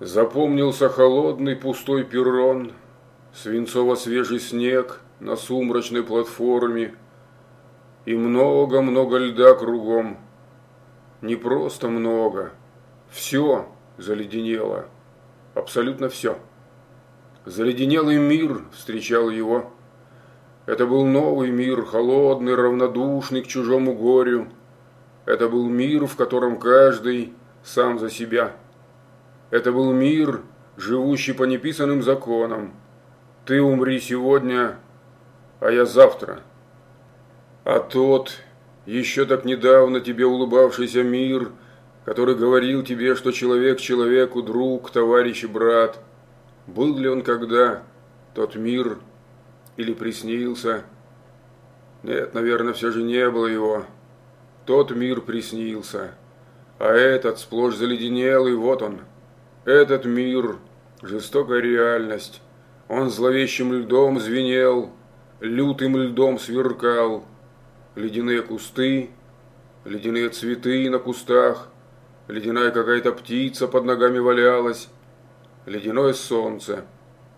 Запомнился холодный пустой перрон, свинцово-свежий снег на сумрачной платформе и много-много льда кругом. Не просто много, все заледенело, абсолютно все. Заледенелый мир встречал его. Это был новый мир, холодный, равнодушный к чужому горю. Это был мир, в котором каждый сам за себя – это был мир, живущий по неписанным законам. Ты умри сегодня, а я завтра. А тот, еще так недавно тебе улыбавшийся мир, который говорил тебе, что человек человеку друг, товарищ и брат, был ли он когда тот мир или приснился? Нет, наверное, все же не было его. Тот мир приснился, а этот сплошь заледенел, и вот он – этот мир – жестокая реальность. Он зловещим льдом звенел, лютым льдом сверкал. Ледяные кусты, ледяные цветы на кустах, ледяная какая-то птица под ногами валялась, ледяное солнце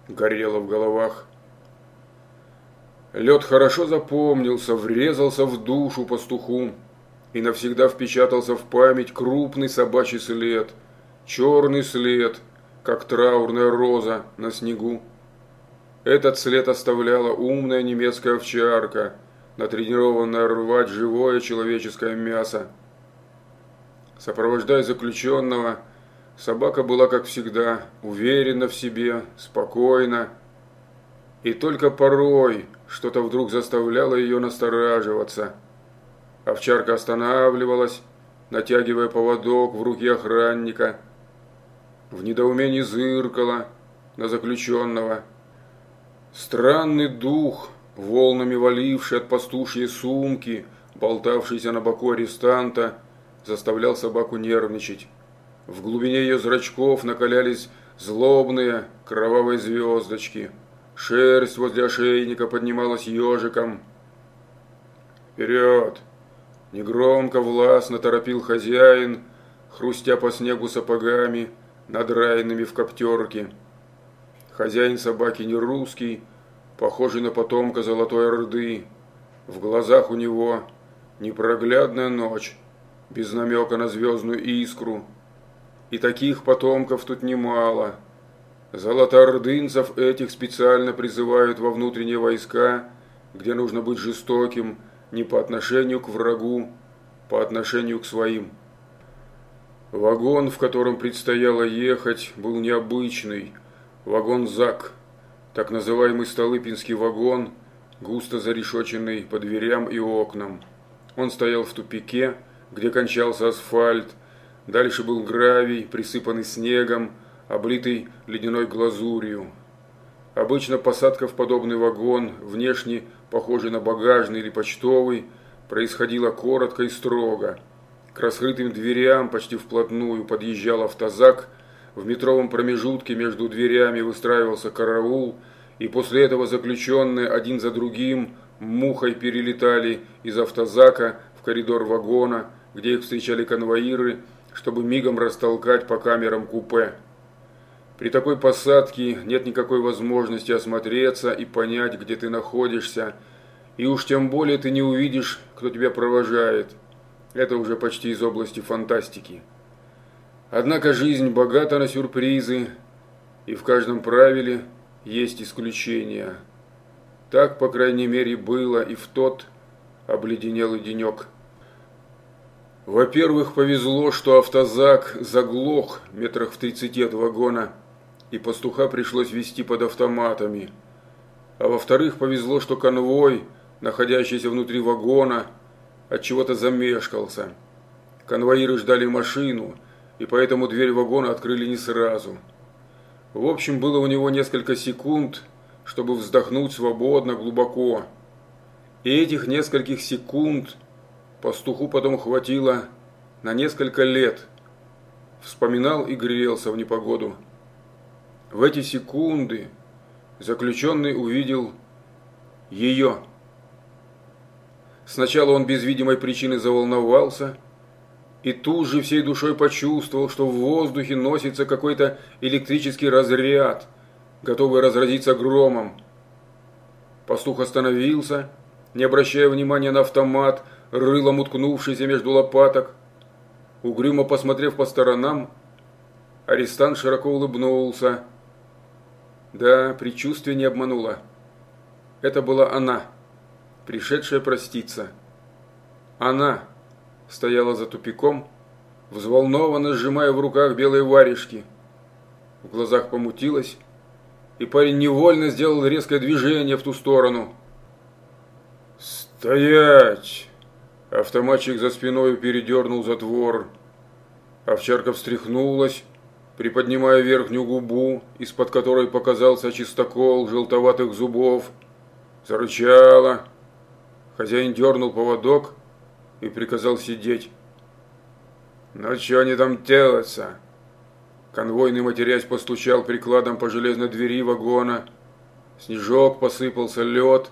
горело в головах. Лед хорошо запомнился, врезался в душу пастуху и навсегда впечатался в память крупный собачий след – черный след, как траурная роза на снегу. Этот след оставляла умная немецкая овчарка, натренированная рвать живое человеческое мясо. Сопровождая заключенного, собака была, как всегда, уверена в себе, спокойна. И только порой что-то вдруг заставляло ее настораживаться. Овчарка останавливалась, натягивая поводок в руки охранника – в недоумении зыркала на заключенного. Странный дух, волнами валивший от пастушьей сумки, болтавшийся на боку арестанта, заставлял собаку нервничать. В глубине ее зрачков накалялись злобные кровавые звездочки. Шерсть возле ошейника поднималась ежиком. «Вперед!» Негромко, властно торопил хозяин, хрустя по снегу сапогами, надраенными в коптерке. Хозяин собаки не русский, похожий на потомка Золотой Орды. В глазах у него непроглядная ночь, без намека на звездную искру. И таких потомков тут немало. Золотоордынцев этих специально призывают во внутренние войска, где нужно быть жестоким не по отношению к врагу, по отношению к своим. Вагон, в котором предстояло ехать, был необычный. Вагон ЗАК, так называемый Столыпинский вагон, густо зарешоченный по дверям и окнам. Он стоял в тупике, где кончался асфальт. Дальше был гравий, присыпанный снегом, облитый ледяной глазурью. Обычно посадка в подобный вагон, внешне похожий на багажный или почтовый, происходила коротко и строго – к раскрытым дверям почти вплотную подъезжал автозак, в метровом промежутке между дверями выстраивался караул, и после этого заключенные один за другим мухой перелетали из автозака в коридор вагона, где их встречали конвоиры, чтобы мигом растолкать по камерам купе. При такой посадке нет никакой возможности осмотреться и понять, где ты находишься, и уж тем более ты не увидишь, кто тебя провожает – это уже почти из области фантастики. Однако жизнь богата на сюрпризы, и в каждом правиле есть исключения. Так, по крайней мере, было и в тот обледенелый денек. Во-первых, повезло, что автозак заглох метрах в тридцати от вагона, и пастуха пришлось вести под автоматами. А во-вторых, повезло, что конвой, находящийся внутри вагона, от чего-то замешкался. Конвоиры ждали машину, и поэтому дверь вагона открыли не сразу. В общем, было у него несколько секунд, чтобы вздохнуть свободно, глубоко. И этих нескольких секунд пастуху потом хватило на несколько лет. Вспоминал и грелся в непогоду. В эти секунды заключенный увидел ее. Сначала он без видимой причины заволновался, и тут же всей душой почувствовал, что в воздухе носится какой-то электрический разряд, готовый разразиться громом. Пастух остановился, не обращая внимания на автомат, рылом уткнувшийся между лопаток. Угрюмо посмотрев по сторонам, арестант широко улыбнулся. Да, предчувствие не обмануло. Это была она, пришедшая проститься. Она стояла за тупиком, взволнованно сжимая в руках белые варежки. В глазах помутилась, и парень невольно сделал резкое движение в ту сторону. «Стоять!» Автоматчик за спиной передернул затвор. Овчарка встряхнулась, приподнимая верхнюю губу, из-под которой показался чистокол желтоватых зубов. Зарычала. Хозяин дернул поводок и приказал сидеть. «Ну, что они там делаются?» Конвойный, матерясь, постучал прикладом по железной двери вагона. Снежок посыпался лед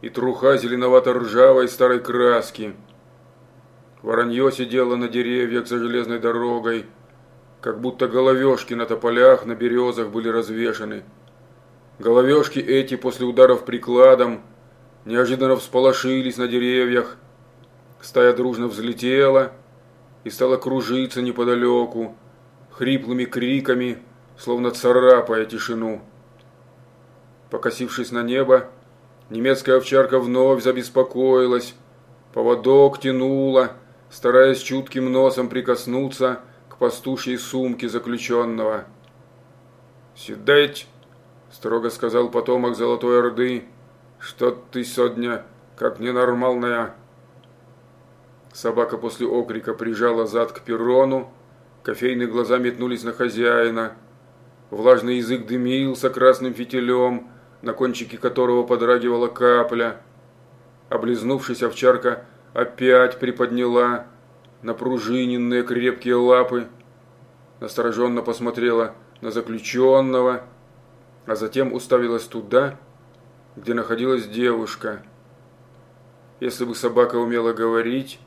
и труха зеленовато-ржавой старой краски. Воронье сидело на деревьях за железной дорогой, как будто головешки на тополях, на березах были развешаны. Головешки эти после ударов прикладом неожиданно всполошились на деревьях. Стая дружно взлетела и стала кружиться неподалеку, хриплыми криками, словно царапая тишину. Покосившись на небо, немецкая овчарка вновь забеспокоилась, поводок тянула, стараясь чутким носом прикоснуться к пастушьей сумке заключенного. «Сидеть!» – строго сказал потомок Золотой Орды. «Что ты сегодня, как ненормальная?» Собака после окрика прижала зад к перрону, Кофейные глаза метнулись на хозяина. Влажный язык дымился красным фитилем, на кончике которого подрагивала капля. Облизнувшись, овчарка опять приподняла напружиненные крепкие лапы, настороженно посмотрела на заключенного, а затем уставилась туда, где находилась девушка. Если бы собака умела говорить,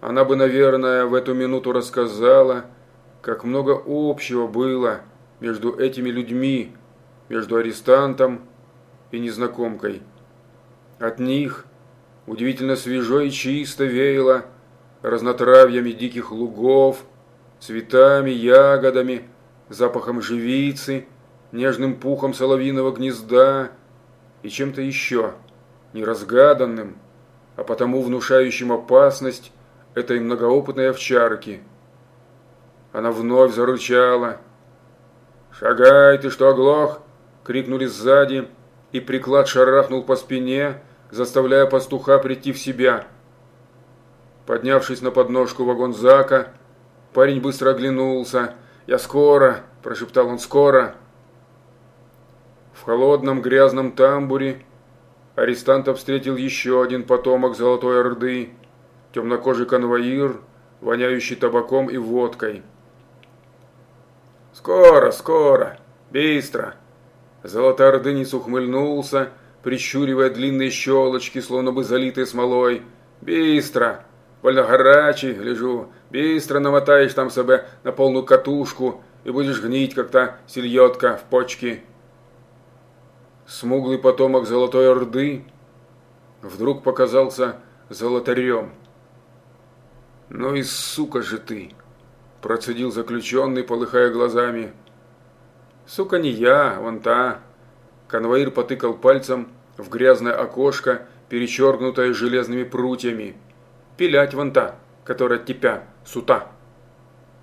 она бы, наверное, в эту минуту рассказала, как много общего было между этими людьми, между арестантом и незнакомкой. От них удивительно свежо и чисто веяло разнотравьями диких лугов, цветами, ягодами, запахом живицы, нежным пухом соловьиного гнезда и чем-то еще, неразгаданным, а потому внушающим опасность этой многоопытной овчарки. Она вновь зарычала. «Шагай, ты что, оглох?» – крикнули сзади, и приклад шарахнул по спине, заставляя пастуха прийти в себя. Поднявшись на подножку вагонзака, парень быстро оглянулся. «Я скоро!» – прошептал он. «Скоро!» В холодном грязном тамбуре арестанта встретил еще один потомок Золотой Орды – темнокожий конвоир, воняющий табаком и водкой. «Скоро, скоро! Быстро!» Золотоордынец ухмыльнулся, прищуривая длинные щелочки, словно бы залитые смолой. «Быстро! Больно горячий, гляжу. Быстро намотаешь там себе на полную катушку и будешь гнить, как та сельетка в почке». Смуглый потомок Золотой Орды вдруг показался золотарем. «Ну и сука же ты!» – процедил заключенный, полыхая глазами. «Сука не я, вон та!» Конвоир потыкал пальцем в грязное окошко, перечеркнутое железными прутьями. «Пилять вон та, которая тебя, сута!»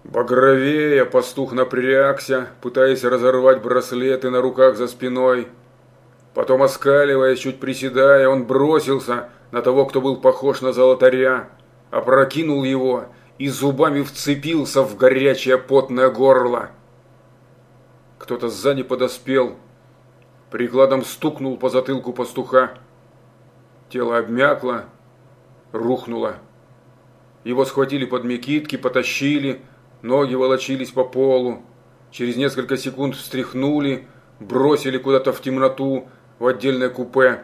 Багровея пастух напрягся, пытаясь разорвать браслеты на руках за спиной. Потом, оскаливаясь, чуть приседая, он бросился на того, кто был похож на золотаря опрокинул его и зубами вцепился в горячее потное горло. Кто-то сзади подоспел, прикладом стукнул по затылку пастуха. Тело обмякло, рухнуло. Его схватили под мекитки, потащили, ноги волочились по полу. Через несколько секунд встряхнули, бросили куда-то в темноту, в отдельное купе.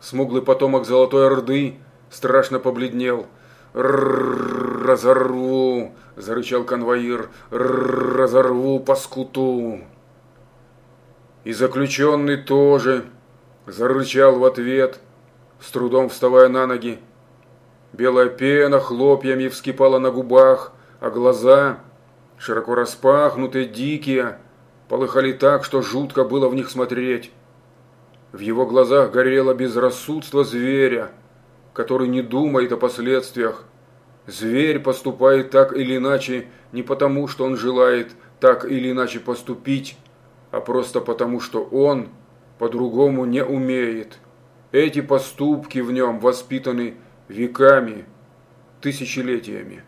Смуглый потомок Золотой Орды страшно побледнел – разорву!» – зарычал конвоир. «Разорву паскуту!» И заключенный тоже зарычал в ответ, с трудом вставая на ноги. Белая пена хлопьями вскипала на губах, а глаза, широко распахнутые, дикие, полыхали так, что жутко было в них смотреть. В его глазах горело безрассудство зверя, который не думает о последствиях. Зверь поступает так или иначе не потому, что он желает так или иначе поступить, а просто потому, что он по-другому не умеет. Эти поступки в нем воспитаны веками, тысячелетиями.